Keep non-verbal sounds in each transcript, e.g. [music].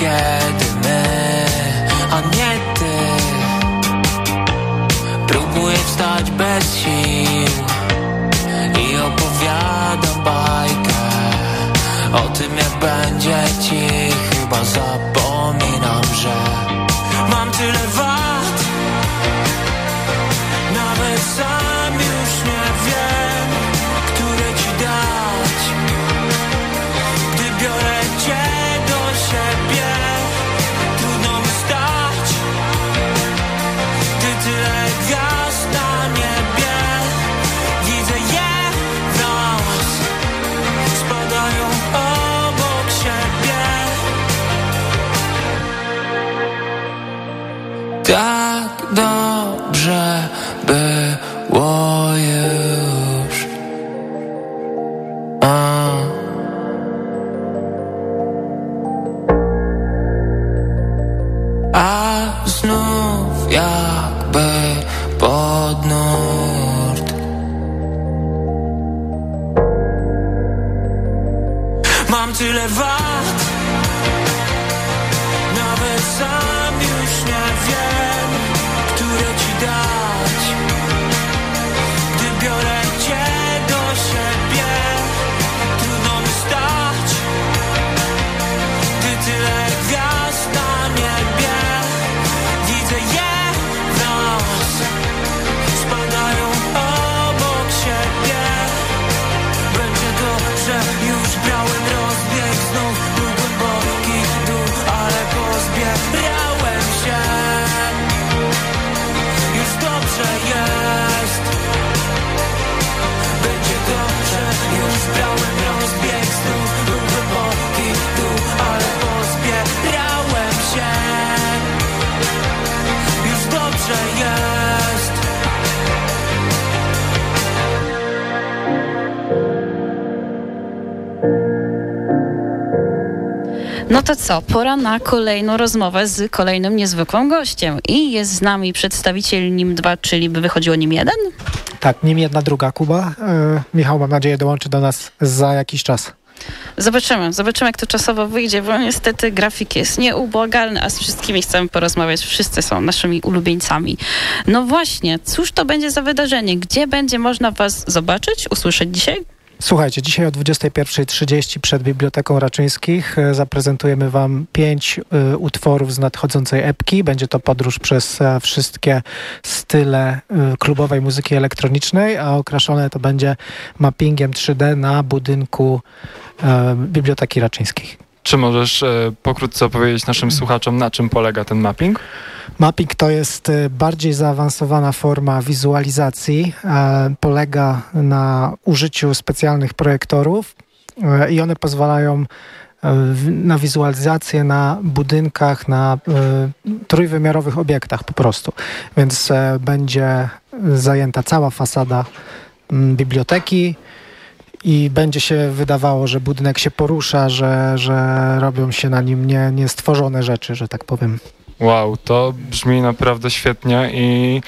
again co, pora na kolejną rozmowę z kolejnym niezwykłym gościem. I jest z nami przedstawiciel NIM 2, czyli by wychodziło NIM 1? Tak, nim jedna druga Kuba. E, Michał, mam nadzieję, dołączy do nas za jakiś czas. Zobaczymy, zobaczymy jak to czasowo wyjdzie, bo niestety grafik jest nieubłagalny, a z wszystkimi chcemy porozmawiać. Wszyscy są naszymi ulubieńcami. No właśnie, cóż to będzie za wydarzenie? Gdzie będzie można was zobaczyć, usłyszeć dzisiaj? Słuchajcie, dzisiaj o 21.30 przed Biblioteką Raczyńskich e, zaprezentujemy Wam pięć e, utworów z nadchodzącej epki. Będzie to podróż przez e, wszystkie style e, klubowej muzyki elektronicznej, a okraszone to będzie mappingiem 3D na budynku e, Biblioteki Raczyńskich. Czy możesz e, pokrótce opowiedzieć naszym słuchaczom, na czym polega ten mapping? Mapping to jest e, bardziej zaawansowana forma wizualizacji. e, Polega na użyciu specjalnych projektorów i one pozwalają na wizualizację na budynkach, na trójwymiarowych obiektach po prostu. Więc będzie zajęta cała fasada biblioteki i będzie się wydawało, że budynek się porusza, że, że robią się na nim nie, niestworzone rzeczy, że tak powiem. Wow, to brzmi naprawdę świetnie i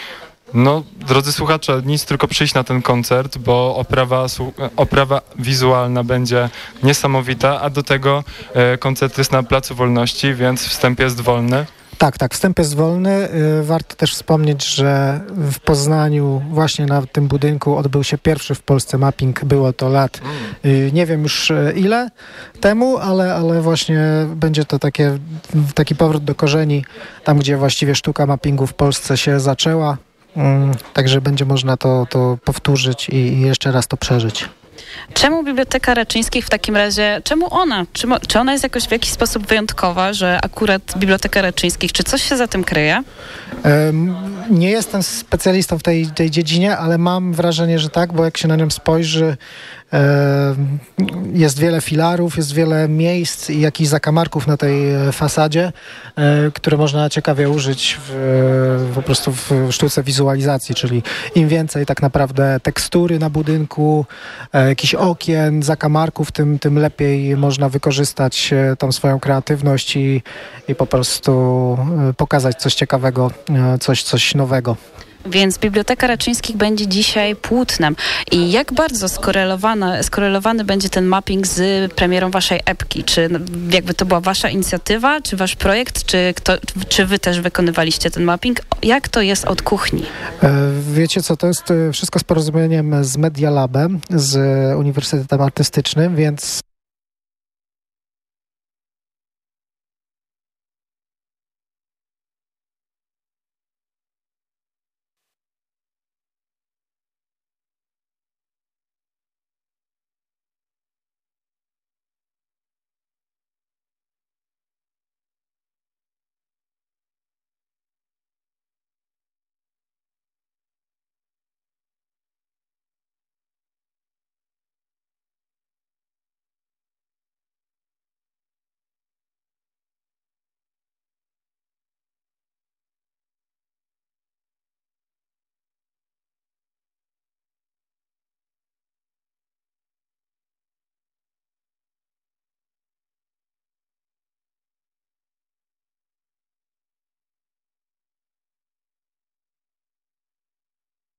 no, drodzy słuchacze, nic tylko przyjść na ten koncert, bo oprawa, oprawa wizualna będzie niesamowita, a do tego e, koncert jest na Placu Wolności, więc wstęp jest wolny. Tak, tak, wstęp jest wolny. Y, Warto też wspomnieć, że w Poznaniu, właśnie na tym budynku, odbył się pierwszy w Polsce mapping. Było to lat, y, nie wiem już y, ile temu, ale, ale właśnie będzie to takie, taki powrót do korzeni, tam gdzie właściwie sztuka mappingu w Polsce się zaczęła. Mm, Także będzie można to, to powtórzyć i i jeszcze raz to przeżyć. Czemu Biblioteka Raczyńskich w takim razie, czemu ona? Czy, czy ona jest jakoś w jakiś sposób wyjątkowa, że akurat Biblioteka Raczyńskich, czy coś się za tym kryje? Em, Nie jestem specjalistą w tej, tej dziedzinie, ale mam wrażenie, że tak, bo jak się na nią spojrzy, jest wiele filarów, jest wiele miejsc i jakichś zakamarków na tej e, fasadzie, e, które można ciekawie użyć w, po prostu w sztuce wizualizacji, czyli im więcej tak naprawdę tekstury na budynku, e, jakichś okien, zakamarków, tym, tym lepiej można wykorzystać e, tą swoją kreatywność i, i po prostu e, pokazać coś ciekawego, e, coś, coś nowego. Więc Biblioteka Raczyńskich będzie dzisiaj płótnem. I jak bardzo skorelowana, skorelowany będzie ten mapping z premierą waszej epki? Czy jakby to była wasza inicjatywa, czy wasz projekt, czy, kto, czy wy też wykonywaliście ten mapping? Jak to jest od kuchni? E, wiecie co, to jest e, wszystko z porozumieniem z Media Labem, z Uniwersytetem Artystycznym, więc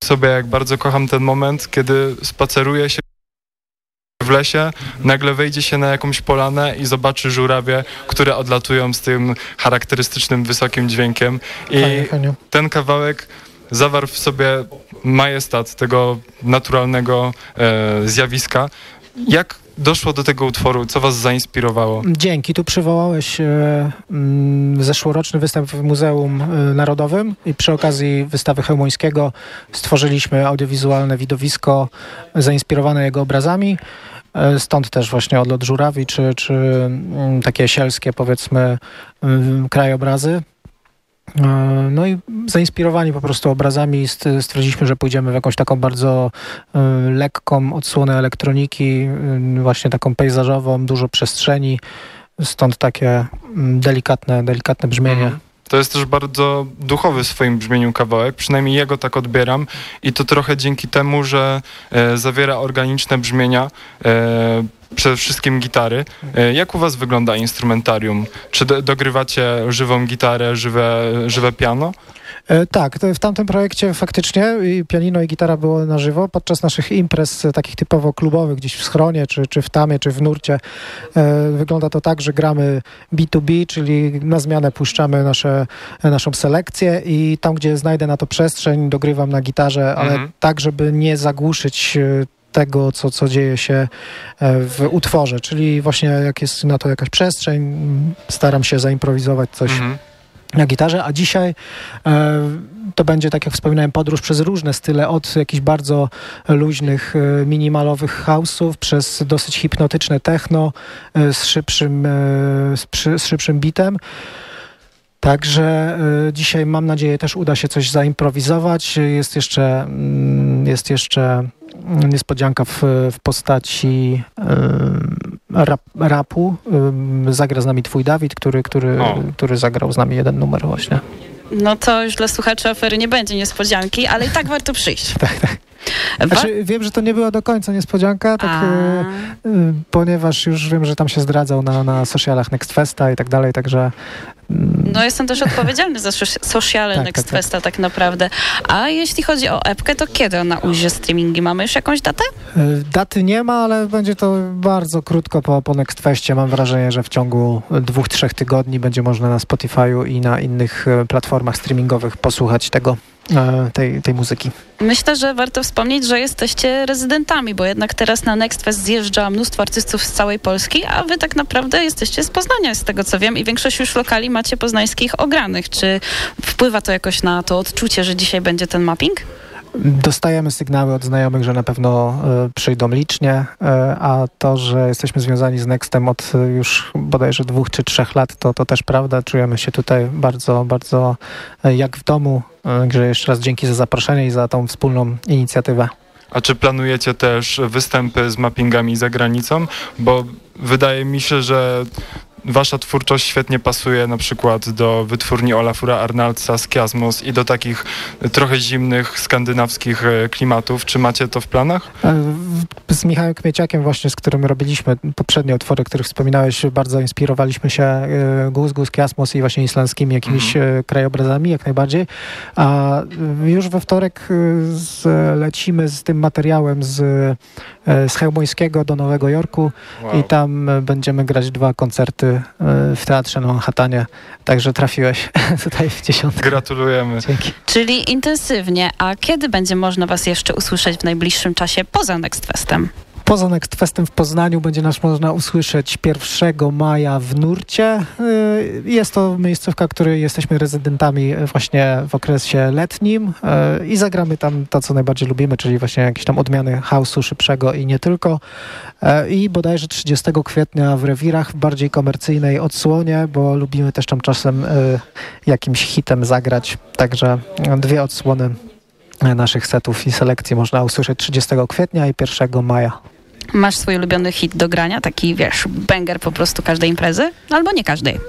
sobie, jak bardzo kocham ten moment, kiedy spaceruję się w lesie, nagle wejdzie się na jakąś polanę i zobaczy żurawie, które odlatują z tym charakterystycznym wysokim dźwiękiem. I Fajnie, fajnie. ten kawałek zawarł w sobie majestat tego naturalnego e, zjawiska. Jak doszło do tego utworu? Co was zainspirowało? Dzięki. Tu przywołałeś e, mm, zeszłoroczny występ w Muzeum e, Narodowym i przy okazji wystawy Chełmońskiego stworzyliśmy audiowizualne widowisko zainspirowane jego obrazami. E, Stąd też właśnie odlot żurawi, czy, czy mm, takie sielskie powiedzmy mm, krajobrazy. E, No i zainspirowani po prostu obrazami st- stwierdziliśmy, że pójdziemy w jakąś taką bardzo e, lekką odsłonę elektroniki, y, właśnie taką pejzażową, dużo przestrzeni, stąd takie mm, delikatne, delikatne brzmienie. Mhm. To jest też bardzo duchowy w swoim brzmieniu kawałek, przynajmniej jego tak odbieram i to trochę dzięki temu, że e, zawiera organiczne brzmienia, e, przede wszystkim gitary. E, jak u was wygląda instrumentarium? Czy do, dogrywacie żywą gitarę, żywe, żywe piano? E, Tak, w tamtym projekcie faktycznie i pianino i gitara było na żywo. Podczas naszych imprez e, takich typowo klubowych, gdzieś w schronie, czy, czy w tamie, czy w nurcie, e, wygląda to tak, że gramy B2B, czyli na zmianę puszczamy nasze, naszą selekcję i tam, gdzie znajdę na to przestrzeń, dogrywam na gitarze, ale Mhm. tak, żeby nie zagłuszyć tego, co, co dzieje się w utworze, czyli właśnie jak jest na to jakaś przestrzeń, staram się zaimprowizować coś Mhm. Na gitarze, a dzisiaj e, to będzie, tak jak wspominałem, podróż przez różne style, od jakichś bardzo luźnych, e, minimalowych house'ów, przez dosyć hipnotyczne techno e, z szybszym, e, z, przy, z szybszym bitem. Także e, dzisiaj mam nadzieję też uda się coś zaimprowizować. Jest jeszcze, mm, jest jeszcze niespodzianka w, w postaci em, rap, rapu. Em, Zagra z nami twój Dawid, który, który, O. który zagrał z nami jeden numer właśnie. No to już dla słuchaczy afery nie będzie niespodzianki, ale i tak warto przyjść. [laughs] Tak, tak. Znaczy, wiem, że to nie była do końca niespodzianka, tak, e, e, ponieważ już wiem, że tam się zdradzał na, na socialach Next Festa i tak dalej, także No jestem też odpowiedzialny za sos- sociale Tak, Next tak, tak. Festa tak naprawdę. A jeśli chodzi o epkę, to kiedy ona ujdzie streamingi? Mamy już jakąś datę? e, daty nie ma, ale będzie to bardzo krótko po, po Next Festie. Mam wrażenie, że w ciągu dwóch, trzech tygodni będzie można na Spotify'u i na innych e, platformach streamingowych posłuchać tego, tej, tej muzyki. Myślę, że warto wspomnieć, że jesteście rezydentami, bo jednak teraz na Next Fest zjeżdża mnóstwo artystów z całej Polski, a wy tak naprawdę jesteście z Poznania, z tego co wiem, i większość już lokali macie poznańskich ogranych. Czy wpływa to jakoś na to odczucie, że dzisiaj będzie ten mapping? Dostajemy sygnały od znajomych, że na pewno e, przyjdą licznie, e, a to, że jesteśmy związani z Nextem od e, już bodajże dwóch czy trzech lat, to, to też prawda. Czujemy się tutaj bardzo, bardzo jak w domu. Także jeszcze raz dzięki za zaproszenie i za tą wspólną inicjatywę. A czy planujecie też występy z mappingami za granicą? Bo wydaje mi się, że wasza twórczość świetnie pasuje na przykład do wytwórni Olafura Arnaldsa z Kiasmus i do takich trochę zimnych, skandynawskich e, klimatów. Czy macie to w planach? E, z Michałem Kmieciakiem właśnie, z którym robiliśmy poprzednie utwory, których wspominałeś, bardzo inspirowaliśmy się e, Gus Gus Kiasmus i właśnie islandzkimi jakimiś mhm. krajobrazami, jak najbardziej. A już we wtorek z, lecimy z tym materiałem z, z Chełmońskiego do Nowego Jorku wow. i tam będziemy grać dwa koncerty E, w Teatrze na Manhattanie, także trafiłeś [laughs] tutaj w dziesiątkę. Gratulujemy. Dzięki. Czyli intensywnie, a kiedy będzie można Was jeszcze usłyszeć w najbliższym czasie poza Next Festem? Poza Next Festem w Poznaniu będzie nas można usłyszeć 1 maja w Nurcie. Y, jest to miejscówka, której jesteśmy rezydentami właśnie w okresie letnim y, i zagramy tam to, co najbardziej lubimy, czyli właśnie jakieś tam odmiany house'u szybszego i nie tylko. Y, I bodajże 30 kwietnia w Rewirach w bardziej komercyjnej odsłonie, bo lubimy też tam czasem jakimś hitem zagrać. Także dwie odsłony naszych setów i selekcji można usłyszeć 30 kwietnia i 1 maja. Masz swój ulubiony hit do grania, taki wiesz, banger po prostu każdej imprezy? Albo nie każdej?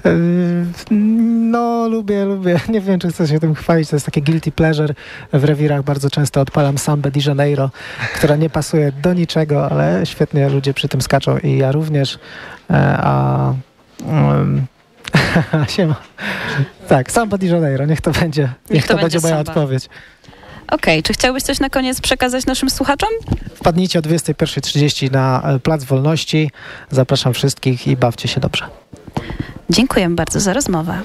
[laughs] no, lubię, lubię. [laughs] Nie wiem, czy chcę się tym chwalić. To jest takie guilty pleasure. W rewirach bardzo często odpalam Samba di Janeiro, która nie pasuje do niczego, ale świetnie ludzie przy tym skaczą i ja również. E, a... [laughs] Um, Siema. Tak, Samba di Janeiro, niech to będzie, niech, niech to, to, będzie moja samba. odpowiedź. Okej, okay. czy chciałbyś coś na koniec przekazać naszym słuchaczom? Wpadnijcie o 21.30 na e, Plac Wolności. Zapraszam wszystkich i bawcie się dobrze. Dziękuję bardzo za rozmowę.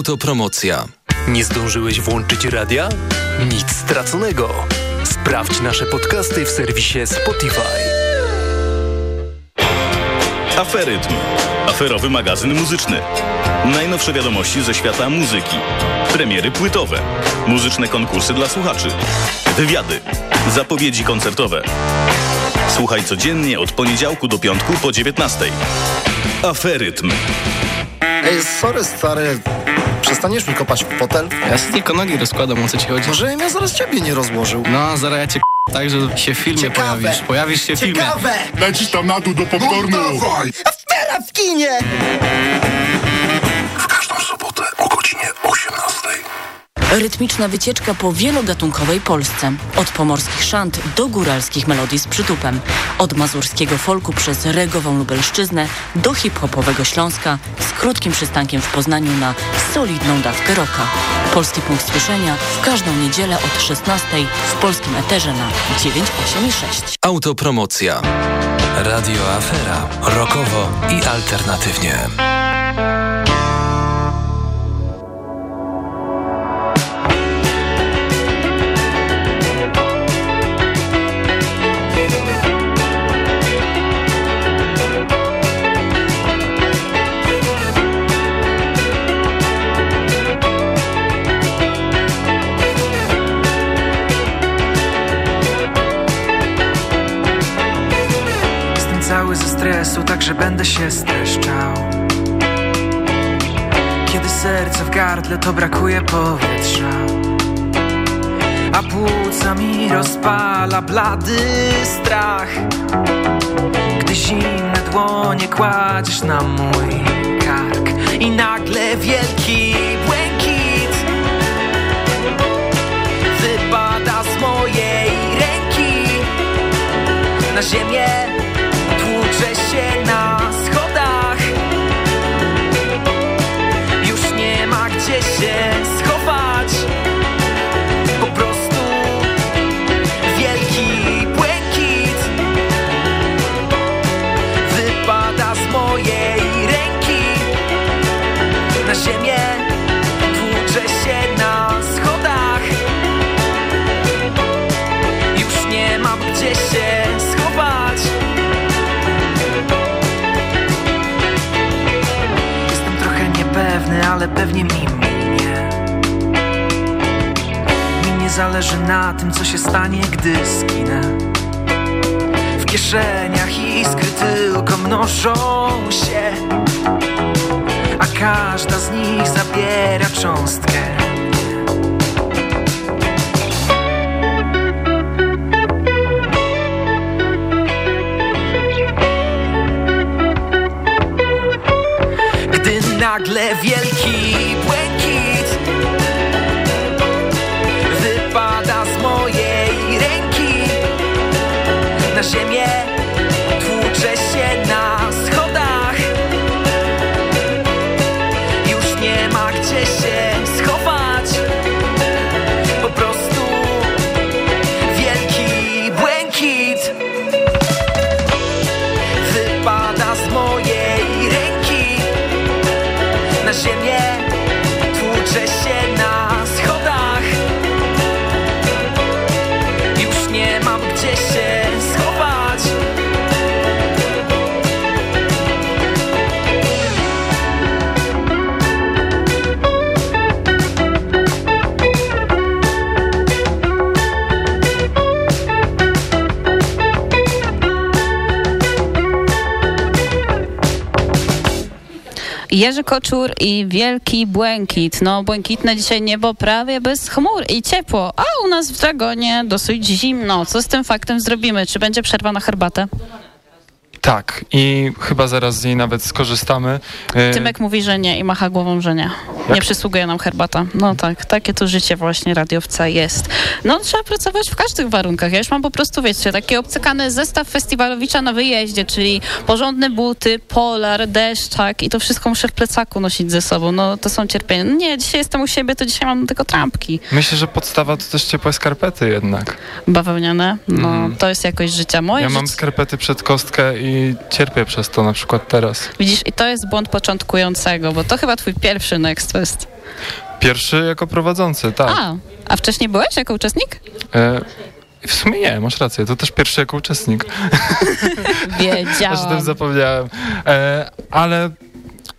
Autopromocja. Nie zdążyłeś włączyć radia? Nic straconego. Sprawdź nasze podcasty w serwisie Spotify. Aferytm. Aferowy magazyn muzyczny. Najnowsze wiadomości ze świata muzyki. Premiery płytowe. Muzyczne konkursy dla słuchaczy. Wywiady. Zapowiedzi koncertowe. Słuchaj codziennie od poniedziałku do piątku po 19. Aferytm. Ej, sorry stary, przestaniesz mi kopać w fotel? Ja sobie tylko nogi rozkładam, o co ci chodzi. Może ja zaraz ciebie nie rozłożył. No, zaraz ja cię k- tak, że się w filmie Ciekawe. pojawisz. Pojawisz się w filmie. Ciekawe! Lecisz tam na dół do popcornu. Afera w kinie! W każdą sobotę o godzinie 18. Rytmiczna wycieczka po wielogatunkowej Polsce. Od pomorskich szant do góralskich melodii z przytupem. Od mazurskiego folku przez regową Lubelszczyznę do hip-hopowego Śląska krótkim przystankiem w Poznaniu na solidną dawkę rocka. Polski punkt słyszenia w każdą niedzielę od 16 w polskim eterze na 986. Autopromocja. Radio Afera. Rokowo i alternatywnie. Stresu, także będę się streszczał. Kiedy serce w gardle, to brakuje powietrza. A płuca mi rozpala blady strach. Gdy zimne dłonie kładziesz na mój kark I nagle wielki błękit Wypada z mojej ręki. Na ziemię się na schodach. Już nie ma gdzie się ale pewnie mi minie. Mi nie zależy na tym, co się stanie, gdy skinę W kieszeniach iskry tylko mnożą się A każda z nich zabiera cząstkę nagle wielki błękit Wypada z mojej ręki. Na ziemię Tłuczę się na Jerzy Koczur i Wielki Błękit. No, błękitne dzisiaj niebo prawie bez chmur i ciepło, a u nas w Dragonie dosyć zimno. Co z tym faktem zrobimy? Czy będzie przerwa na herbatę? Tak, i chyba zaraz z niej nawet skorzystamy. Tymek mówi, że nie i macha głową, że nie. Nie przysługuje nam herbata. No tak, takie to życie właśnie radiowca jest. No trzeba pracować w każdych warunkach. Ja już mam po prostu, wiecie, taki obcykany zestaw festiwalowicza na wyjeździe, czyli porządne buty, polar, deszczak i to wszystko muszę w plecaku nosić ze sobą. No to są cierpienia. No, nie, dzisiaj jestem u siebie, to dzisiaj mam tylko trampki Myślę, że podstawa to też ciepłe skarpety jednak. bawełniane. No Mhm. to jest jakość życia. Moje Ja mam życie... skarpety przed kostkę i cierpię przez to na przykład teraz. Widzisz, i to jest błąd początkującego, bo to chyba twój pierwszy next Fest? Pierwszy jako prowadzący, tak. A, a wcześniej byłeś jako uczestnik? E, w sumie nie, masz rację, to też pierwszy jako uczestnik. [laughs] Aż tym Wiedziałam. zapomniałem. E, ale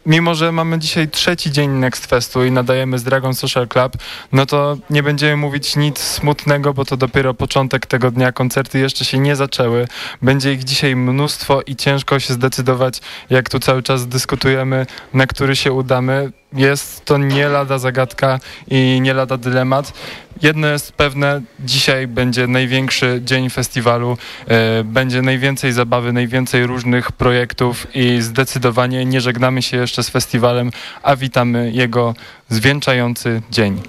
mimo, że mamy dzisiaj trzeci dzień Next Festu i nadajemy z Dragon Social Club, no to nie będziemy mówić nic smutnego, bo to dopiero początek tego dnia. Koncerty jeszcze się nie zaczęły. Będzie ich dzisiaj mnóstwo i ciężko się zdecydować, jak tu cały czas dyskutujemy, na który się udamy. Jest to nie lada zagadka i nie lada dylemat. Jedno jest pewne, dzisiaj będzie największy dzień festiwalu, e, będzie najwięcej zabawy, najwięcej różnych projektów i zdecydowanie nie żegnamy się jeszcze z festiwalem, a witamy jego zwieńczający dzień.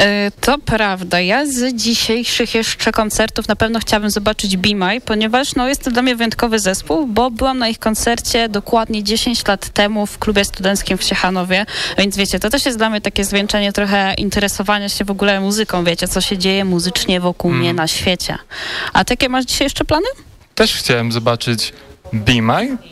E, To prawda. Ja z dzisiejszych jeszcze koncertów na pewno chciałabym zobaczyć My, ponieważ no, jest to dla mnie wyjątkowy zespół, bo byłam na ich koncercie dokładnie 10 lat temu w klubie studenckim w Ciechanowie, więc wiecie, to też jest dla mnie takie zwieńczenie trochę interesowania się w ogóle muzyką, wiecie, co się dzieje muzycznie wokół mnie na świecie. A takie masz dzisiaj jeszcze plany? Też chciałem zobaczyć Be.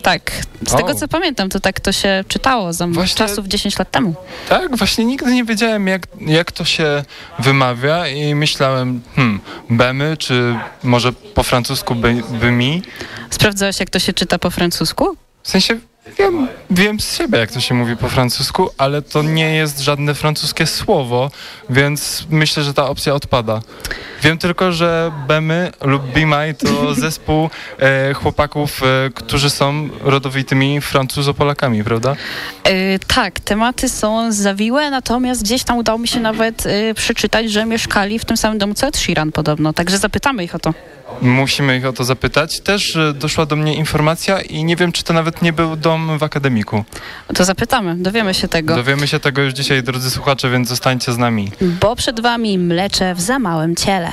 Tak. Z O. tego co pamiętam, to tak to się czytało za Właśnie- czasów 10 lat temu. Tak, właśnie nigdy nie wiedziałem, jak, jak to się wymawia i myślałem, hmm, Bemy, czy może po francusku by, by mi? Sprawdzałeś, jak to się czyta po francusku? W sensie wiem, wiem z siebie, jak to się mówi po francusku, ale to nie jest żadne francuskie słowo, więc myślę, że ta opcja odpada. Wiem tylko, że Bemy lub My to [laughs] zespół e, chłopaków, e, którzy są rodowitymi Francuzo-Polakami, prawda? Yy, tak, tematy są zawiłe, natomiast gdzieś tam udało mi się nawet yy, przeczytać, że mieszkali w tym samym domu co Ed Sheeran podobno, także zapytamy ich o to. Musimy ich o to zapytać. Też e, doszła do mnie informacja i nie wiem, czy to nawet nie był dom w akademiku. To zapytamy, dowiemy się tego. Dowiemy się tego już dzisiaj, drodzy słuchacze, więc zostańcie z nami. Bo przed wami mlecze w za małym ciele.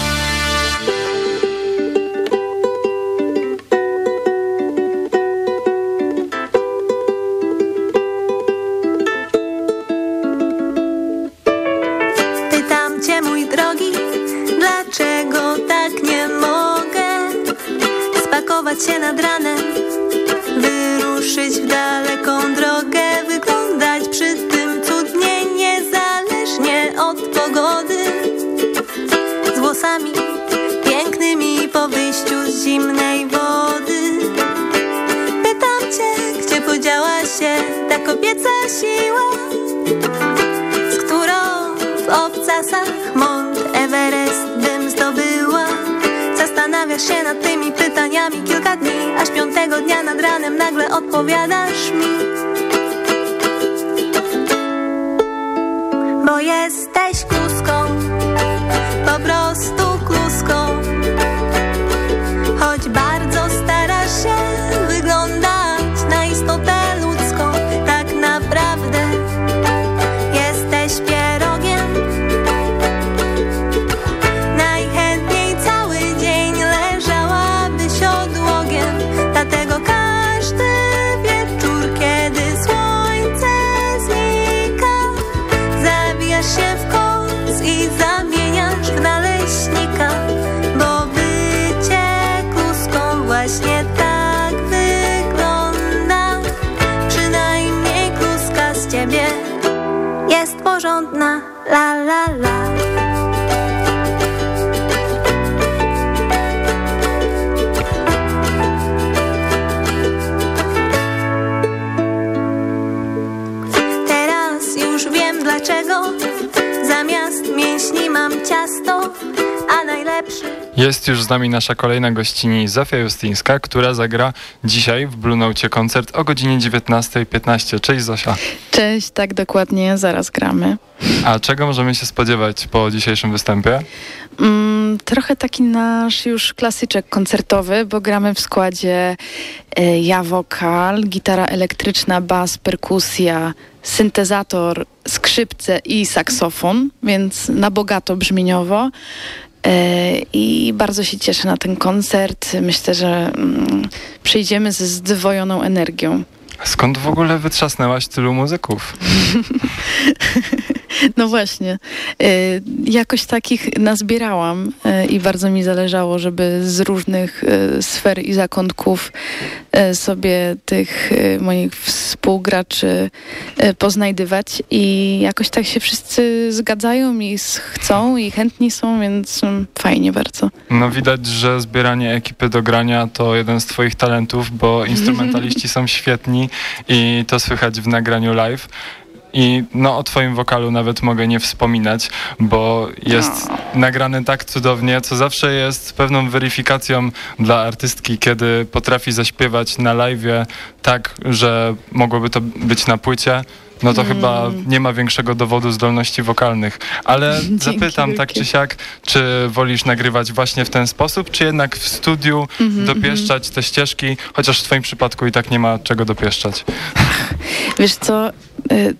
Porządna, la la la. Teraz już wiem dlaczego zamiast mięśni mam ciasto, a najlepszy Jest już z nami nasza kolejna gościni Zofia Justyńska, która zagra dzisiaj w Blue Note koncert o godzinie 19.15. Cześć Zosia. Cześć, tak dokładnie, zaraz gramy. A czego możemy się spodziewać po dzisiejszym występie? Mm, trochę taki nasz już klasyczek koncertowy, bo gramy w składzie e, ja wokal, gitara elektryczna, bas, perkusja, syntezator, skrzypce i saksofon, więc na bogato brzmieniowo. E, I bardzo się cieszę na ten koncert. Myślę, że mm, przyjdziemy ze zdwojoną energią. Skąd w ogóle wytrzasnęłaś tylu muzyków? [laughs] [laughs] No właśnie. E, Jakoś takich nazbierałam e, i bardzo mi zależało, żeby z różnych e, sfer i zakątków sobie tych moich współgraczy poznajdywać i jakoś tak się wszyscy zgadzają i chcą i chętni są, więc mm, fajnie bardzo. No widać, że zbieranie ekipy do grania to jeden z twoich talentów, bo [laughs] instrumentaliści są świetni i to słychać w nagraniu live. I no o twoim wokalu nawet mogę nie wspominać, bo jest nagrany tak cudownie, co zawsze jest pewną weryfikacją dla artystki, kiedy potrafi zaśpiewać na live tak, że mogłoby to być na płycie. No to Mm. chyba nie ma większego dowodu zdolności wokalnych. Ale [laughs] Dzięki zapytam tak wielkie. czy siak, czy wolisz nagrywać właśnie w ten sposób, czy jednak w studiu Mhm, dopieszczać te ścieżki, chociaż w twoim przypadku i tak nie ma czego dopieszczać. Wiesz co,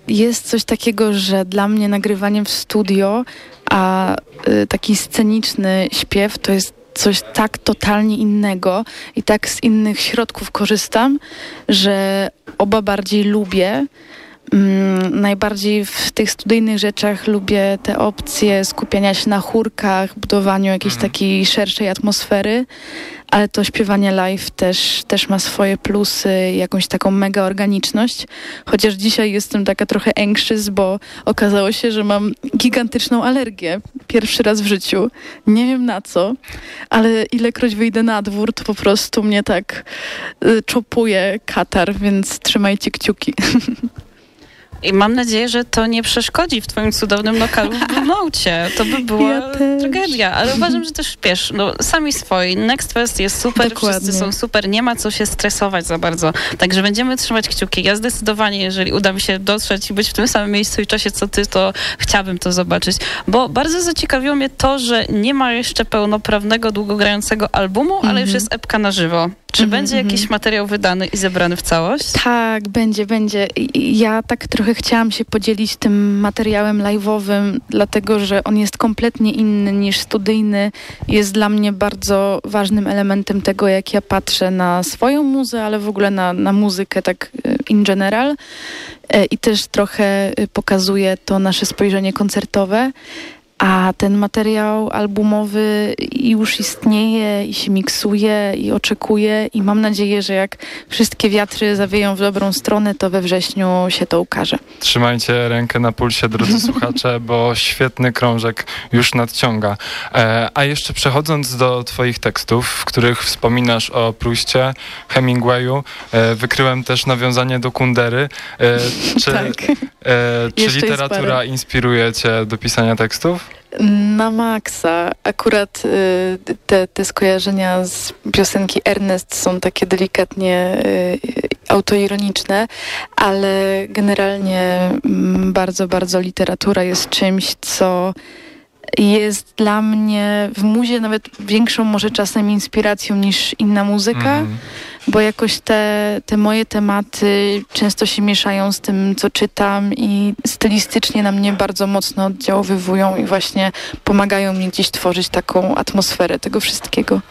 jest coś takiego, że dla mnie nagrywanie w studio, a y, taki sceniczny śpiew to jest coś tak totalnie innego i tak z innych środków korzystam, że oba bardziej lubię. Mm, najbardziej w tych studyjnych rzeczach lubię te opcje skupiania się na chórkach, budowaniu jakiejś takiej szerszej atmosfery, ale to śpiewanie live też, też ma swoje plusy, jakąś taką mega organiczność. Chociaż dzisiaj jestem taka trochę anxious, bo okazało się, że mam gigantyczną alergię. Pierwszy raz w życiu. Nie wiem na co, ale ilekroć wyjdę na dwór, to po prostu mnie tak y, czopuje katar, więc trzymajcie kciuki. [laughs] I mam nadzieję, że to nie przeszkodzi w twoim cudownym lokalu w Note. To by była Ja tragedia. Ale uważam, że też wiesz, no, sami swoi. Next Fest jest super, Dokładnie. wszyscy są super, nie ma co się stresować za bardzo. Także będziemy trzymać kciuki. Ja zdecydowanie, jeżeli uda mi się dotrzeć i być w tym samym miejscu i czasie co ty, to chciałabym to zobaczyć. Bo bardzo zaciekawiło mnie to, że nie ma jeszcze pełnoprawnego, długogrającego albumu, ale już Mhm. jest epka na żywo. Czy Mhm, będzie mhm. jakiś materiał wydany i zebrany w całość? Tak, będzie, będzie. Ja tak trochę chciałam się podzielić tym materiałem live'owym, dlatego że on jest kompletnie inny niż studyjny. Jest dla mnie bardzo ważnym elementem tego, jak ja patrzę na swoją muzę, ale w ogóle na, na muzykę tak e, in general. E, I też trochę e, pokazuje to nasze spojrzenie koncertowe. A ten materiał albumowy już istnieje i się miksuje i oczekuje i mam nadzieję, że jak wszystkie wiatry zawieją w dobrą stronę, to we wrześniu się to ukaże. Trzymajcie rękę na pulsie, drodzy [laughs] słuchacze, bo świetny krążek już nadciąga. E, a jeszcze przechodząc do Twoich tekstów, w których wspominasz o Pruście, Hemingwayu, e, wykryłem też nawiązanie do Kundery. E, [laughs] czy Tak. czy Jeszcze literatura inspiruje Cię do pisania tekstów? Na maksa. Akurat y, te, te skojarzenia z piosenki Ernest są takie delikatnie y, autoironiczne, ale generalnie mm, bardzo, bardzo literatura jest czymś, co jest dla mnie w muzie nawet większą może czasem inspiracją niż inna muzyka, Mhm. bo jakoś te, te moje tematy często się mieszają z tym, co czytam i stylistycznie na mnie bardzo mocno oddziaływują i właśnie pomagają mi gdzieś tworzyć taką atmosferę tego wszystkiego.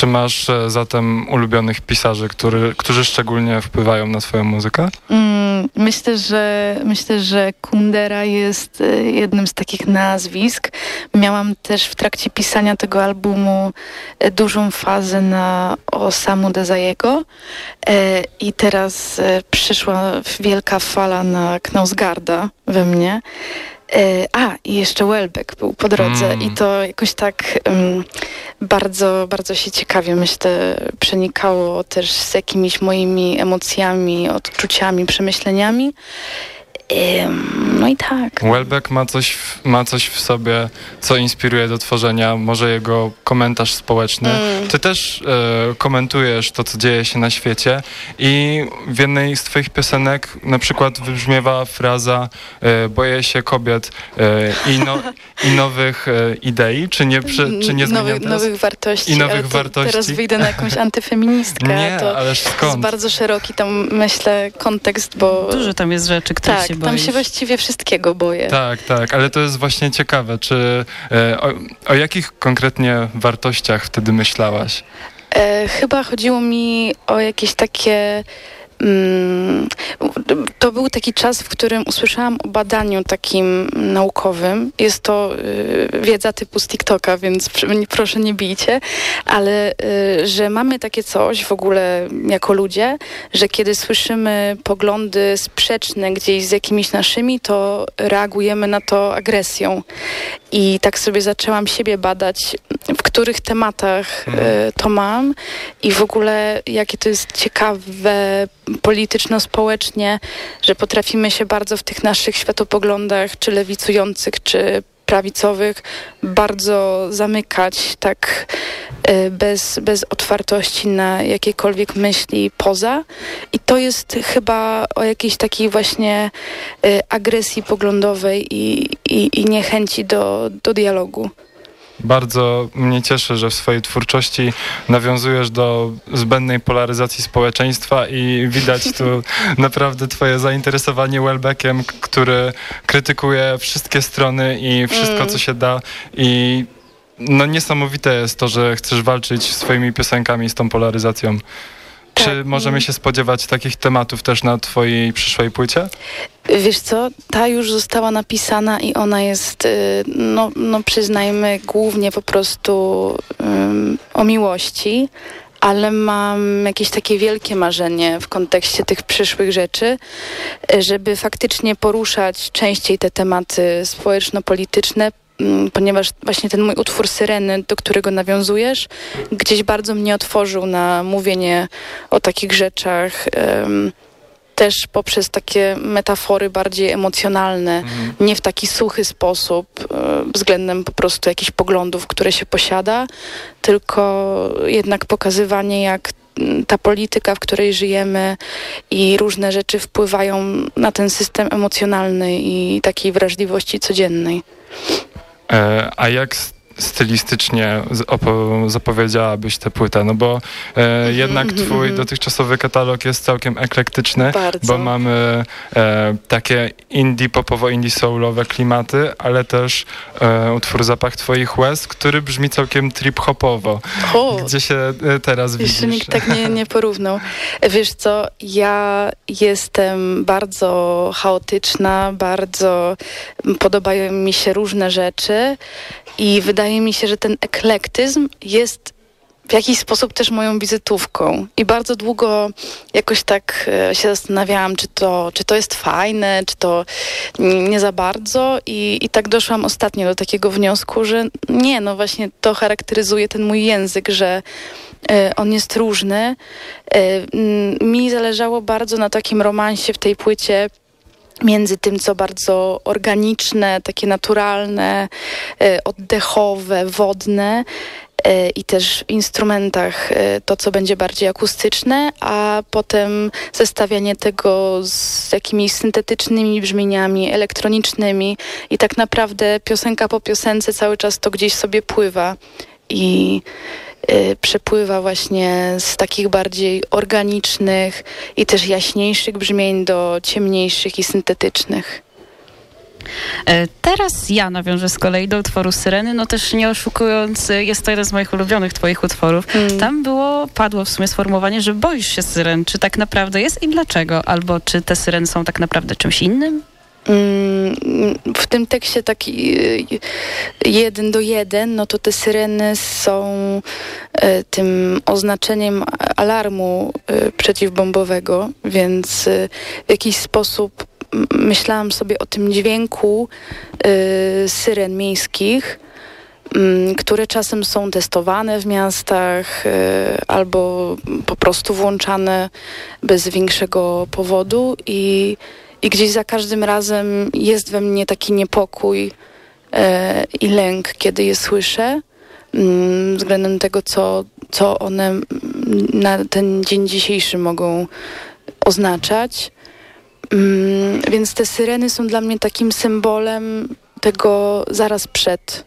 Czy masz e, zatem ulubionych pisarzy, który, którzy szczególnie wpływają na Twoją muzykę? Mm, myślę, że myślę, że Kundera jest e, jednym z takich nazwisk. Miałam też w trakcie pisania tego albumu e, dużą fazę na Osamu Dezajego i teraz przyszła wielka fala na Knausgarda we mnie. E, A, i jeszcze Welbeck był po drodze Mm. i to jakoś tak em, bardzo, bardzo się ciekawie, myślę, przenikało też z jakimiś moimi emocjami, odczuciami, przemyśleniami. No i tak. Welbeck ma coś, w, ma coś w sobie, co inspiruje do tworzenia, może jego komentarz społeczny. Mm. Ty też e, komentujesz to, co dzieje się na świecie i w jednej z twoich piosenek na przykład wybrzmiewa fraza e, boję się kobiet e, i, no, i nowych e, idei, czy nie, przy, czy nie zmieniam Nowych, teraz? nowych wartości. I nowych wartości. Teraz wyjdę na jakąś antyfeministkę. [laughs] Nie, to ależ jest skąd? bardzo szeroki tam, myślę, kontekst, bo... Dużo tam jest rzeczy, których tak, się tam boisz. się właściwie wszystkiego boję. Tak, tak, ale to jest właśnie ciekawe. Czy e, o, o jakich konkretnie wartościach wtedy myślałaś? E, chyba chodziło mi o jakieś takie. Mm, to był taki czas, w którym usłyszałam o badaniu takim naukowym. Jest to y, wiedza typu z TikToka, więc pr- proszę nie bijcie, ale y, że mamy takie coś w ogóle jako ludzie, że kiedy słyszymy poglądy sprzeczne gdzieś z jakimiś naszymi, to reagujemy na to agresją. I tak sobie zaczęłam siebie badać, w których tematach e, to mam i w ogóle jakie to jest ciekawe polityczno-społecznie, że potrafimy się bardzo w tych naszych światopoglądach, czy lewicujących, czy prawicowych, bardzo zamykać tak e, bez, bez otwartości na jakiekolwiek myśli poza. I to jest chyba o jakiejś takiej właśnie e, agresji poglądowej i, i, i niechęci do, do dialogu. Bardzo mnie cieszy, że w swojej twórczości nawiązujesz do zbędnej polaryzacji społeczeństwa i widać tu [laughs] naprawdę twoje zainteresowanie Welbeckiem, który krytykuje wszystkie strony i wszystko, Mm. co się da i no niesamowite jest to, że chcesz walczyć swoimi piosenkami z tą polaryzacją. Czy możemy się spodziewać takich tematów też na twojej przyszłej płycie? Wiesz co, ta już została napisana i ona jest, y, no, no przyznajmy, głównie po prostu ym, o miłości, ale mam jakieś takie wielkie marzenie w kontekście tych przyszłych rzeczy, y, żeby faktycznie poruszać częściej te tematy społeczno-polityczne, ponieważ właśnie ten mój utwór Syreny, do którego nawiązujesz, gdzieś bardzo mnie otworzył na mówienie o takich rzeczach. ym, też poprzez takie metafory bardziej emocjonalne, nie w taki suchy sposób e, względem po prostu jakichś poglądów, które się posiada, tylko jednak pokazywanie, jak mm, ta polityka, w której żyjemy i różne rzeczy wpływają na ten system emocjonalny i takiej wrażliwości codziennej. E, a jak z, stylistycznie zapowiedziałabyś tę płytę? No bo e, jednak mhm, twój mhm. dotychczasowy katalog jest całkiem eklektyczny, Bardzo. bo mamy e, takie indie popowo, indie soulowe klimaty, ale też e, utwór Zapach twoich łez, który brzmi całkiem trip-hopowo. Gdzie się e, teraz widzisz? Jeszcze nikt tak nie, nie porównał. Wiesz co, ja jestem bardzo chaotyczna, bardzo podobają mi się różne rzeczy i wydaje mi się, że ten eklektyzm jest w jakiś sposób też moją wizytówką. I bardzo długo jakoś tak e, się zastanawiałam, czy to, czy to jest fajne, czy to nie za bardzo. I, I tak doszłam ostatnio do takiego wniosku, że nie, no właśnie to charakteryzuje ten mój język, że e, on jest różny. E, mi zależało bardzo na takim romansie w tej płycie między tym, co bardzo organiczne, takie naturalne, oddechowe, wodne, E, i też w instrumentach e, to, co będzie bardziej akustyczne, a potem zestawianie tego z jakimiś syntetycznymi brzmieniami, elektronicznymi. I tak naprawdę piosenka po piosence cały czas to gdzieś sobie pływa. I przepływa właśnie z takich bardziej organicznych i też jaśniejszych brzmień do ciemniejszych i syntetycznych. E, teraz ja nawiążę z kolei do utworu Syreny, no też nie oszukując, jest to jeden z moich ulubionych twoich utworów. Mm. Tam było, padło w sumie sformułowanie, że boisz się syren. Czy tak naprawdę jest i dlaczego? Albo czy te syreny są tak naprawdę czymś innym? Mm, w tym tekście taki y, jeden do jeden, no to te syreny są e, tym oznaczeniem alarmu e, przeciwbombowego, więc w jakiś sposób myślałam sobie o tym dźwięku y, syren miejskich, y, które czasem są testowane w miastach y, albo po prostu włączane bez większego powodu i, i gdzieś za każdym razem jest we mnie taki niepokój y, i lęk, kiedy je słyszę mm, względem tego, co, co one na ten dzień dzisiejszy mogą oznaczać. Mm, więc te syreny są dla mnie takim symbolem tego zaraz przed,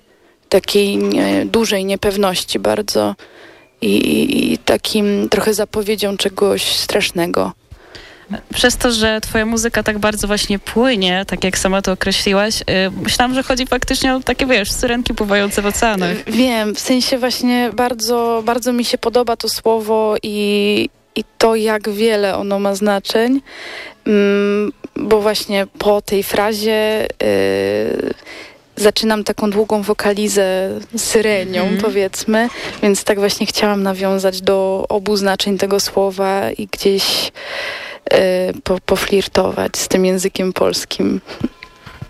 takiej nie, dużej niepewności bardzo i, i takim trochę zapowiedzią czegoś strasznego. Przez to, że twoja muzyka tak bardzo właśnie płynie, tak jak sama to określiłaś, yy, myślałam, że chodzi faktycznie o takie, wiesz, syrenki pływające w oceanach. Wiem, w sensie właśnie bardzo, bardzo mi się podoba to słowo i, i to, jak wiele ono ma znaczeń, mm, bo właśnie po tej frazie y, zaczynam taką długą wokalizę syrenią, mm. powiedzmy, więc tak właśnie chciałam nawiązać do obu znaczeń tego słowa i gdzieś y, po, poflirtować z tym językiem polskim.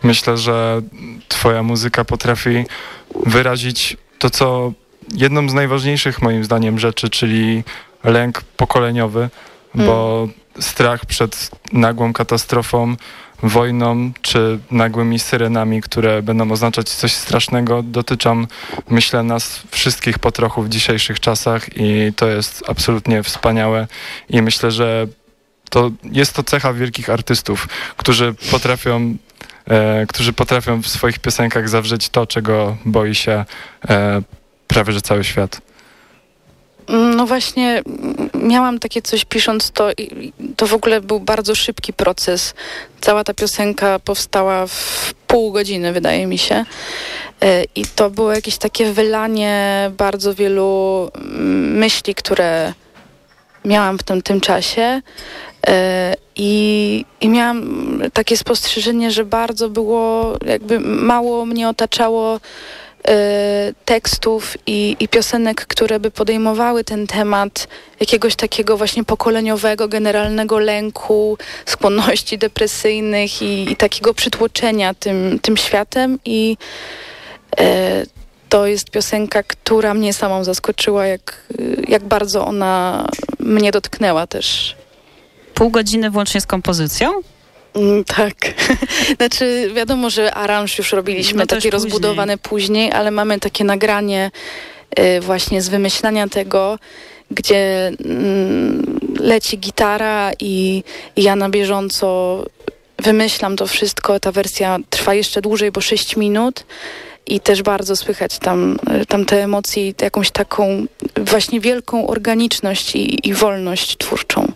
Myślę, że twoja muzyka potrafi wyrazić to, co jedną z najważniejszych moim zdaniem rzeczy, czyli lęk pokoleniowy, hmm. bo strach przed nagłą katastrofą, wojną czy nagłymi syrenami, które będą oznaczać coś strasznego, dotyczą, myślę, nas wszystkich po trochu w dzisiejszych czasach i to jest absolutnie wspaniałe i myślę, że to jest to cecha wielkich artystów, którzy potrafią e, którzy potrafią w swoich piosenkach zawrzeć to, czego boi się e, prawie że cały świat. No właśnie, miałam takie coś pisząc to, to w ogóle był bardzo szybki proces. Cała ta piosenka powstała w pół godziny, wydaje mi się. E, I to było jakieś takie wylanie bardzo wielu mm, myśli, które miałam w tym, tym czasie. E, I, I miałam takie spostrzeżenie, że bardzo było, jakby mało mnie otaczało Y, tekstów i, i piosenek, które by podejmowały ten temat jakiegoś takiego właśnie pokoleniowego, generalnego lęku, skłonności depresyjnych i, i takiego przytłoczenia tym, tym światem i e, to jest piosenka, która mnie samą zaskoczyła, jak, jak bardzo ona mnie dotknęła też. Pół godziny włącznie z kompozycją? Mm, tak. [laughs] znaczy, wiadomo, że aranż już robiliśmy no taki rozbudowany później, ale mamy takie nagranie y, właśnie z wymyślania tego, gdzie mm, leci gitara i, i ja na bieżąco wymyślam to wszystko. Ta wersja trwa jeszcze dłużej, bo 6 minut i też bardzo słychać tam, y, tam te emocje i jakąś taką właśnie wielką organiczność i, i wolność twórczą.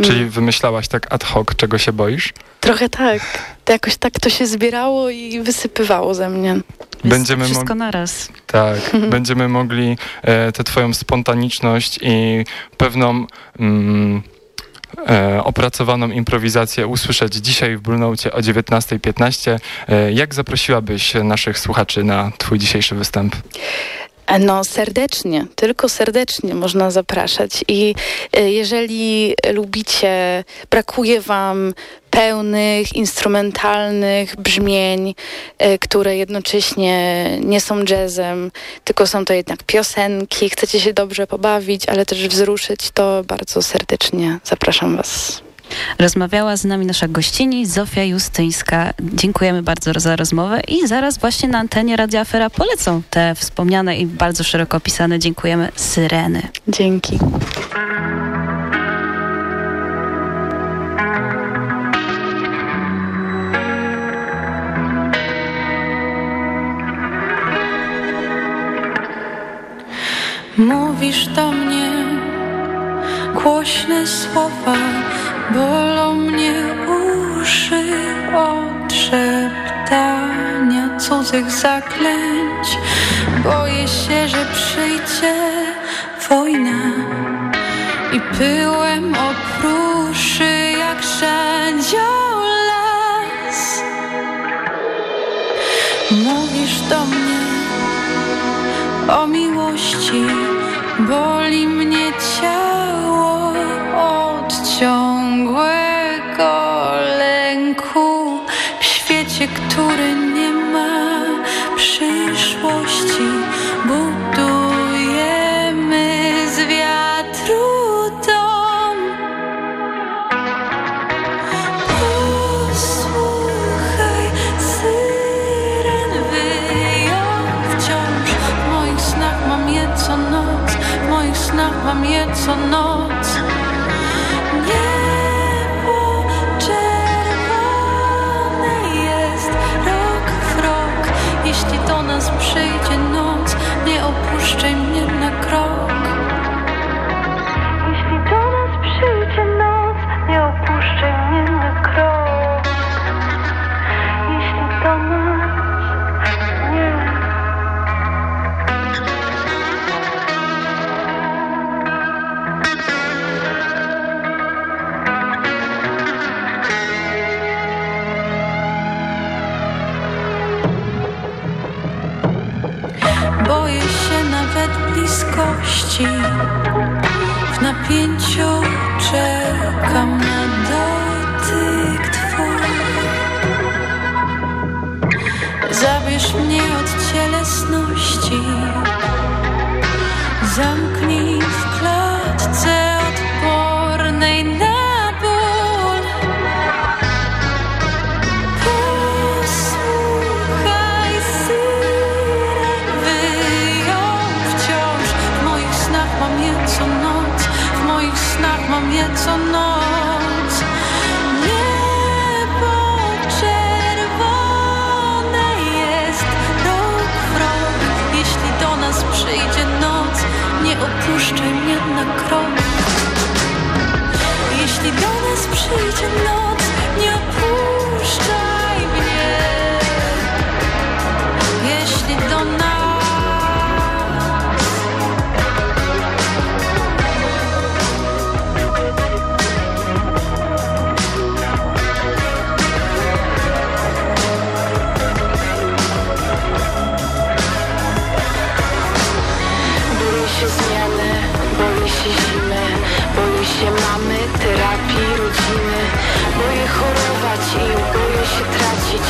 Mm. Czyli wymyślałaś tak ad hoc, czego się boisz? Trochę tak. To jakoś tak to się zbierało i wysypywało ze mnie. Będziemy Wszystko naraz. Tak, [laughs] będziemy mogli e, tę twoją spontaniczność i pewną mm, e, opracowaną improwizację usłyszeć dzisiaj w Brunoucie o 19.15. E, jak zaprosiłabyś naszych słuchaczy na twój dzisiejszy występ? No serdecznie, tylko serdecznie można zapraszać i y, jeżeli lubicie, brakuje wam pełnych, instrumentalnych brzmień, y, które jednocześnie nie są jazzem, tylko są to jednak piosenki, chcecie się dobrze pobawić, ale też wzruszyć, to bardzo serdecznie zapraszam was. Rozmawiała z nami nasza gościni Zofia Justyńska. Dziękujemy bardzo za rozmowę i zaraz właśnie na antenie Radia Afera polecą te wspomniane i bardzo szeroko opisane, dziękujemy, syreny. Dzięki. Mówisz do mnie głośne słowa, bolą mnie uszy od szeptania cudzych zaklęć. Boję się, że przyjdzie wojna i pyłem opruszy jak szędzią las. Mówisz do mnie o miłości Boli mnie ciało od do nas się mamy, terapii, rodziny Boję chorować i boję się tracić.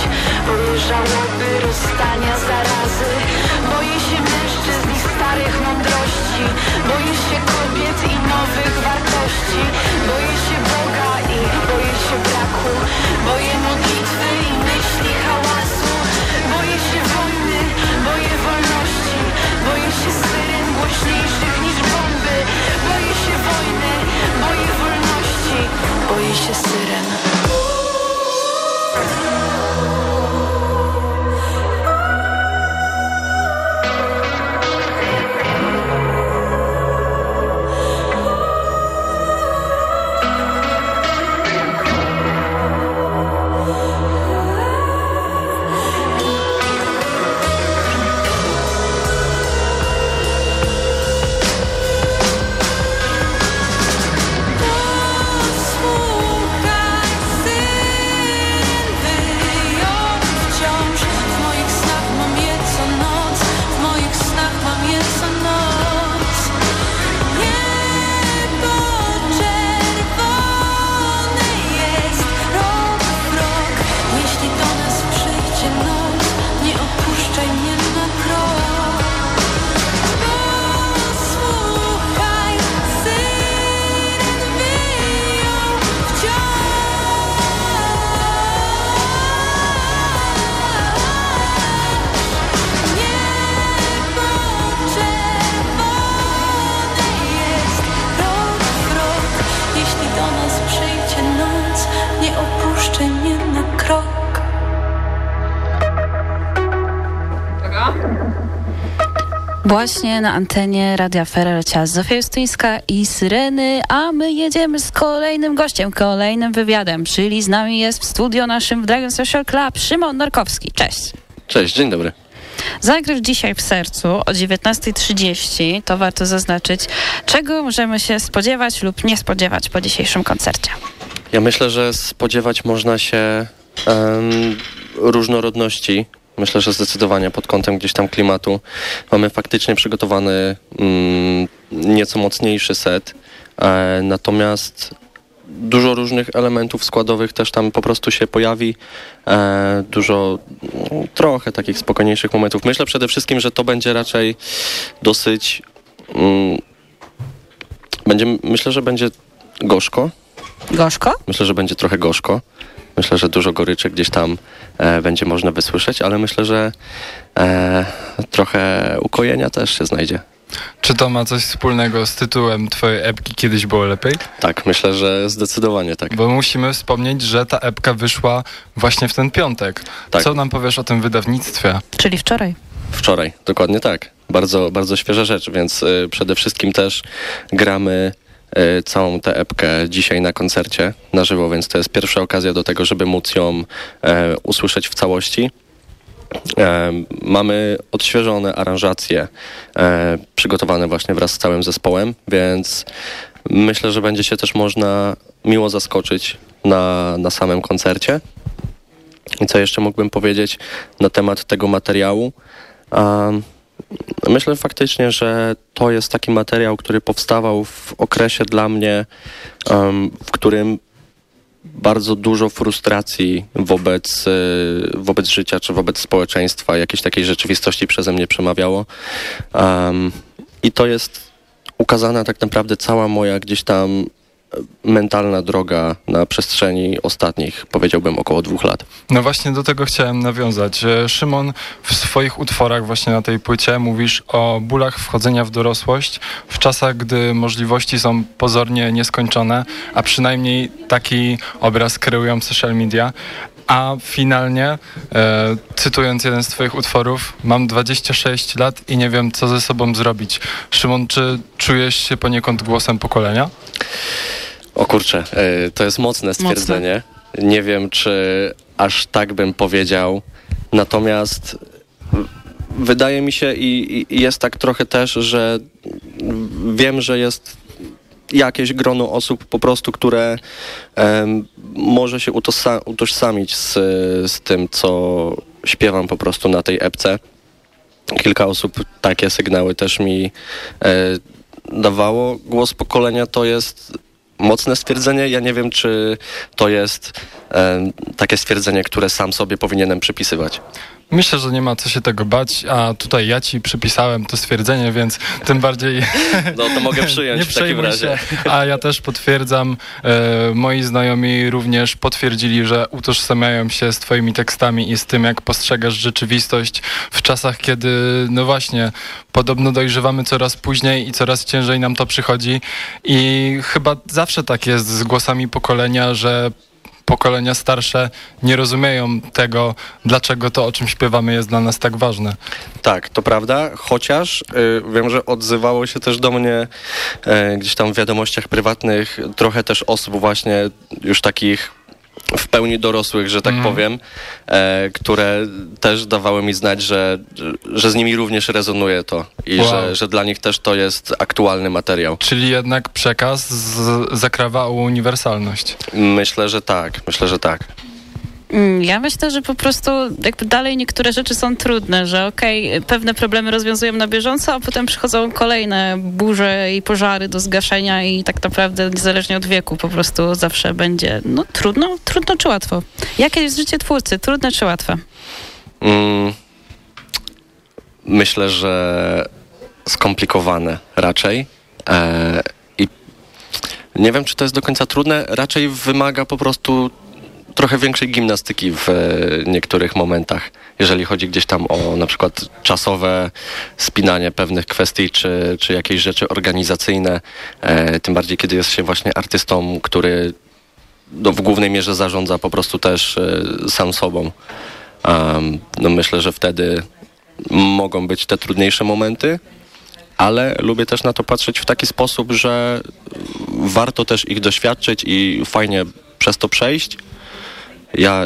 Boję żałoby, rozstania, zarazy. Boję się mężczyzn i starych mądrości. Boję się kobiet i nowych wartości. Boję się Boga i boję się braku. Boję modlitwy Boję się Właśnie na antenie Radia Fera leciała Zofia Justyńska i Syreny, a my jedziemy z kolejnym gościem, kolejnym wywiadem, czyli z nami jest w studio naszym w Dragon Social Club Szymon Norkowski. Cześć. Cześć, dzień dobry. Zagrasz dzisiaj w sercu o 19.30, to warto zaznaczyć. Czego możemy się spodziewać lub nie spodziewać po dzisiejszym koncercie? Ja myślę, że spodziewać można się em, różnorodności. Myślę, że zdecydowanie pod kątem gdzieś tam klimatu mamy faktycznie przygotowany mm, nieco mocniejszy set, e, natomiast dużo różnych elementów składowych też tam po prostu się pojawi. E, dużo, no, trochę takich spokojniejszych momentów. Myślę przede wszystkim, że to będzie raczej dosyć. Mm, będzie, myślę, że będzie gorzko. Gorzko? Myślę, że będzie trochę gorzko. Myślę, że dużo goryczy gdzieś tam e, będzie można wysłyszeć, ale myślę, że e, trochę ukojenia też się znajdzie. Czy to ma coś wspólnego z tytułem twojej epki Kiedyś było lepiej? Tak, myślę, że zdecydowanie tak. Bo musimy wspomnieć, że ta epka wyszła właśnie w ten piątek. Tak. Co nam powiesz o tym wydawnictwie? Czyli wczoraj. Wczoraj, dokładnie tak. Bardzo, bardzo świeża rzecz, więc y, przede wszystkim też gramy całą tę epkę dzisiaj na koncercie na żywo, więc to jest pierwsza okazja do tego, żeby móc ją e, usłyszeć w całości. E, mamy odświeżone aranżacje przygotowane właśnie wraz z całym zespołem, więc myślę, że będzie się też można miło zaskoczyć na, na samym koncercie. I co jeszcze mógłbym powiedzieć na temat tego materiału? Um, myślę faktycznie, że to jest taki materiał, który powstawał w okresie dla mnie, um, w którym bardzo dużo frustracji wobec, y, wobec życia czy wobec społeczeństwa, jakiejś takiej rzeczywistości przeze mnie przemawiało. Um, I to jest ukazana tak naprawdę cała moja gdzieś tam mentalna droga na przestrzeni ostatnich, powiedziałbym, około dwóch lat. No właśnie do tego chciałem nawiązać. Szymon, w swoich utworach właśnie na tej płycie mówisz o bólach wchodzenia w dorosłość w czasach, gdy możliwości są pozornie nieskończone, a przynajmniej taki obraz kreują social media. A finalnie, e, cytując jeden z Twoich utworów, mam 26 lat i nie wiem, co ze sobą zrobić. Szymon, czy czujesz się poniekąd głosem pokolenia? O kurczę, y, to jest mocne stwierdzenie. Nie wiem, czy aż tak bym powiedział. Natomiast wydaje mi się i, i jest tak trochę też, że wiem, że jest jakieś grono osób po prostu, które em, może się utożsamić z, z tym, co śpiewam po prostu na tej epce. Kilka osób takie sygnały też mi e, dawało. Głos pokolenia to jest mocne stwierdzenie. Ja nie wiem, czy to jest e, takie stwierdzenie, które sam sobie powinienem przypisywać. Myślę, że nie ma co się tego bać, a tutaj ja ci przypisałem to stwierdzenie, więc tym bardziej... [laughs] No to mogę przyjąć nie w takim razie. Się, a ja też potwierdzam, e, moi znajomi również potwierdzili, że utożsamiają się z twoimi tekstami i z tym, jak postrzegasz rzeczywistość w czasach, kiedy, no właśnie, podobno dojrzewamy coraz później i coraz ciężej nam to przychodzi i chyba zawsze tak jest z głosami pokolenia, że pokolenia starsze nie rozumieją tego, dlaczego to, o czym śpiewamy, jest dla nas tak ważne. Tak, to prawda, chociaż y, wiem, że odzywało się też do mnie y, gdzieś tam w wiadomościach prywatnych trochę też osób właśnie już takich w pełni dorosłych, że tak powiem, e, które też dawały mi znać, że, że z nimi również rezonuje to i Wow. że, że dla nich też to jest aktualny materiał. Czyli jednak przekaz z, zakrawa o uniwersalność. Myślę, że tak, myślę, że tak. Mm, Ja myślę, że po prostu jakby dalej niektóre rzeczy są trudne, że okej, pewne problemy rozwiązujemy na bieżąco, a potem przychodzą kolejne burze i pożary do zgaszenia i tak naprawdę niezależnie od wieku po prostu zawsze będzie no trudno, trudno czy łatwo. Jakie jest życie twórcy? Trudne czy łatwe? Mm, myślę, że skomplikowane raczej. E, I nie wiem, czy to jest do końca trudne. Raczej wymaga po prostu trochę większej gimnastyki w e, niektórych momentach, jeżeli chodzi gdzieś tam o na przykład czasowe spinanie pewnych kwestii, czy, czy jakieś rzeczy organizacyjne. E, tym bardziej, kiedy jest się właśnie artystą, który no, w głównej mierze zarządza po prostu też e, sam sobą. No myślę, że wtedy mogą być te trudniejsze momenty, ale lubię też na to patrzeć w taki sposób, że warto też ich doświadczyć i fajnie przez to przejść. Ja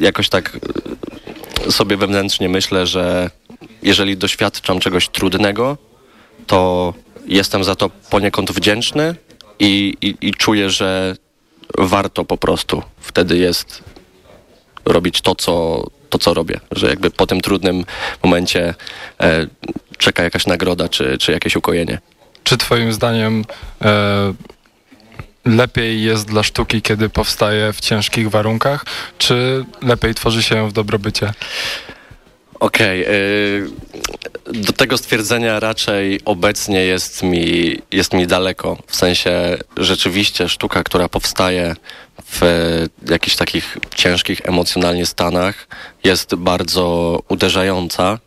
jakoś tak sobie wewnętrznie myślę, że jeżeli doświadczam czegoś trudnego, to jestem za to poniekąd wdzięczny i, i, i czuję, że warto po prostu wtedy jest robić to co, to, co robię. Że jakby po tym trudnym momencie e, czeka jakaś nagroda czy, czy jakieś ukojenie. Czy twoim zdaniem e, lepiej jest dla sztuki, kiedy powstaje w ciężkich warunkach, czy lepiej tworzy się ją w dobrobycie? Okej, okay, do tego stwierdzenia raczej obecnie jest mi, jest mi daleko. W sensie rzeczywiście sztuka, która powstaje w jakichś takich ciężkich emocjonalnie stanach jest bardzo uderzająca.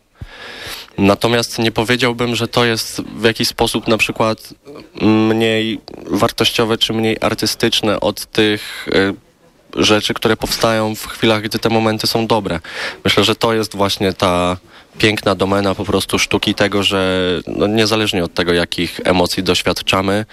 Natomiast nie powiedziałbym, że to jest w jakiś sposób na przykład mniej wartościowe czy mniej artystyczne od tych y, rzeczy, które powstają w chwilach, gdy te momenty są dobre. Myślę, że to jest właśnie ta piękna domena po prostu sztuki tego, że no, niezależnie od tego, jakich emocji doświadczamy,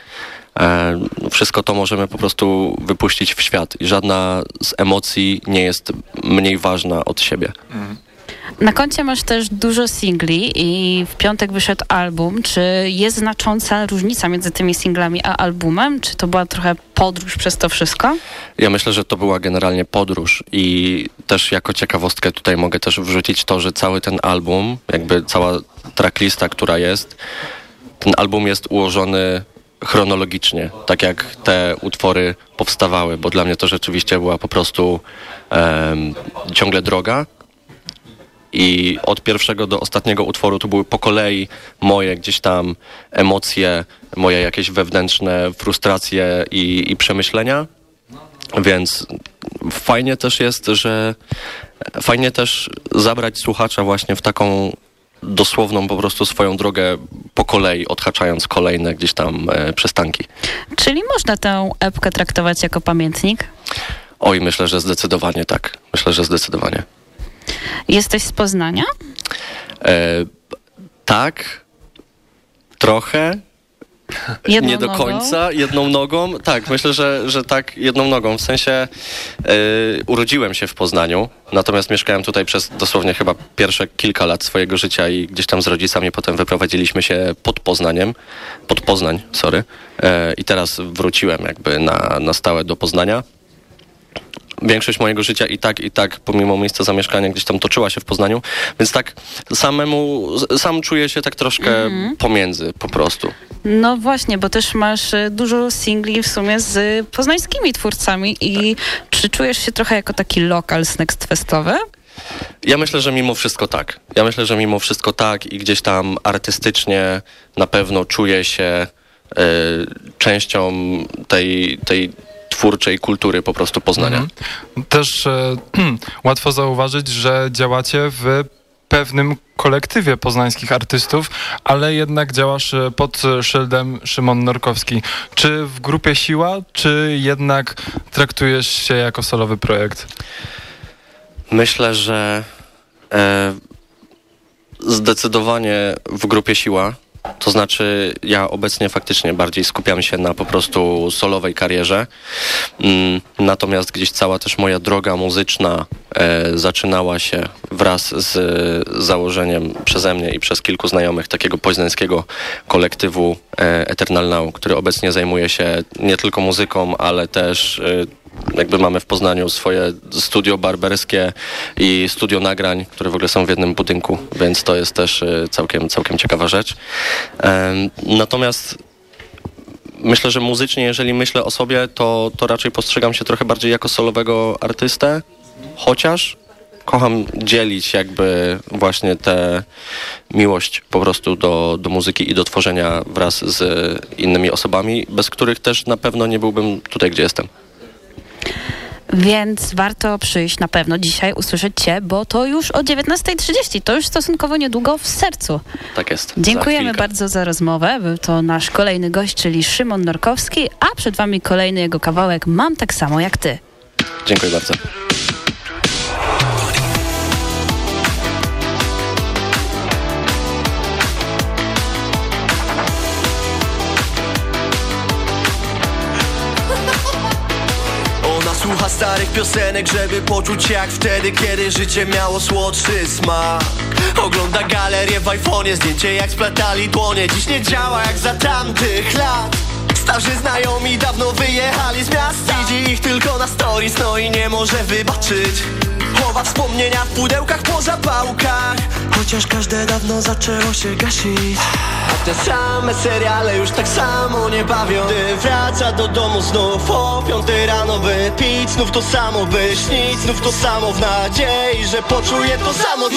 e, wszystko to możemy po prostu wypuścić w świat i żadna z emocji nie jest mniej ważna od siebie. Mhm. Na koncie masz też dużo singli i w piątek wyszedł album. Czy jest znacząca różnica między tymi singlami a albumem? Czy to była trochę podróż przez to wszystko? Ja myślę, że to była generalnie podróż i też jako ciekawostkę tutaj mogę też wrzucić to, że cały ten album, jakby cała tracklista, która jest, ten album jest ułożony chronologicznie, tak jak te utwory powstawały, bo dla mnie to rzeczywiście była po prostu ciągle droga, i od pierwszego do ostatniego utworu to były po kolei moje gdzieś tam emocje, moje jakieś wewnętrzne frustracje i, i przemyślenia. Więc fajnie też jest, że fajnie też zabrać słuchacza właśnie w taką dosłowną po prostu swoją drogę po kolei, odhaczając kolejne gdzieś tam e, przystanki. Czyli można tę epkę traktować jako pamiętnik? Oj, myślę, że zdecydowanie tak. Myślę, że zdecydowanie. Jesteś z Poznania? E, tak, trochę. Jedną nie do nogą? końca, jedną nogą. Tak, myślę, że, że tak, jedną nogą. W sensie e, urodziłem się w Poznaniu, natomiast mieszkałem tutaj przez dosłownie chyba pierwsze kilka lat swojego życia i gdzieś tam z rodzicami potem wyprowadziliśmy się pod Poznaniem, pod Poznań, sorry. E, I teraz wróciłem jakby na, na stałe do Poznania większość mojego życia i tak, i tak, pomimo miejsca zamieszkania, gdzieś tam toczyła się w Poznaniu, więc tak samemu, sam czuję się tak troszkę mm. pomiędzy po prostu. No właśnie, bo też masz e, dużo singli w sumie z poznańskimi twórcami i czy czujesz się trochę jako taki lokal z Next? Ja myślę, że mimo wszystko tak. Ja myślę, że mimo wszystko tak i gdzieś tam artystycznie na pewno czuję się y, częścią tej, tej twórczej kultury po prostu Poznania. Mhm. Też e, [clears throat] łatwo zauważyć, że działacie w pewnym kolektywie poznańskich artystów, ale jednak działasz e, pod szyldem Szymon Norkowski. Czy w grupie Siła, czy jednak traktujesz się jako solowy projekt? Myślę, że e, zdecydowanie w grupie Siła. To znaczy, ja obecnie faktycznie bardziej skupiam się na po prostu solowej karierze. Mm, natomiast gdzieś cała też moja droga muzyczna e, zaczynała się wraz z założeniem przeze mnie i przez kilku znajomych takiego poznańskiego kolektywu e, Eternal Now, który obecnie zajmuje się nie tylko muzyką, ale też e, jakby mamy w Poznaniu swoje studio barberskie i studio nagrań, które w ogóle są w jednym budynku, więc to jest też y, całkiem, całkiem ciekawa rzecz. Natomiast myślę, że muzycznie, jeżeli myślę o sobie, to, to raczej postrzegam się trochę bardziej jako solowego artystę, chociaż kocham dzielić jakby właśnie tę miłość po prostu do, do muzyki i do tworzenia wraz z innymi osobami, bez których też na pewno nie byłbym tutaj, gdzie jestem. Więc warto przyjść na pewno dzisiaj, usłyszeć Cię, bo to już o 19.30, to już stosunkowo niedługo w sercu. Tak jest. Dziękujemy za bardzo za rozmowę. Był to nasz kolejny gość, czyli Szymon Norkowski, a przed Wami kolejny jego kawałek Mam tak samo jak Ty. Dziękuję bardzo. Starych piosenek, żeby poczuć jak wtedy, kiedy życie miało słodszy smak. Ogląda galerię w iPhone'ie, zdjęcie jak splatali dłonie. Dziś nie działa jak za tamtych lat Starzy znajomi dawno wyjechali z miasta. Widzi ich tylko na stories, no i nie może wybaczyć. Chowa wspomnienia w pudełkach po zapałkach. Chociaż każde dawno zaczęło się gasić. A te same seriale już tak samo nie bawią. Gdy wraca do domu znów o piątej rano By pić znów to samo, by śnić znów to samo W nadziei, że poczuje to samo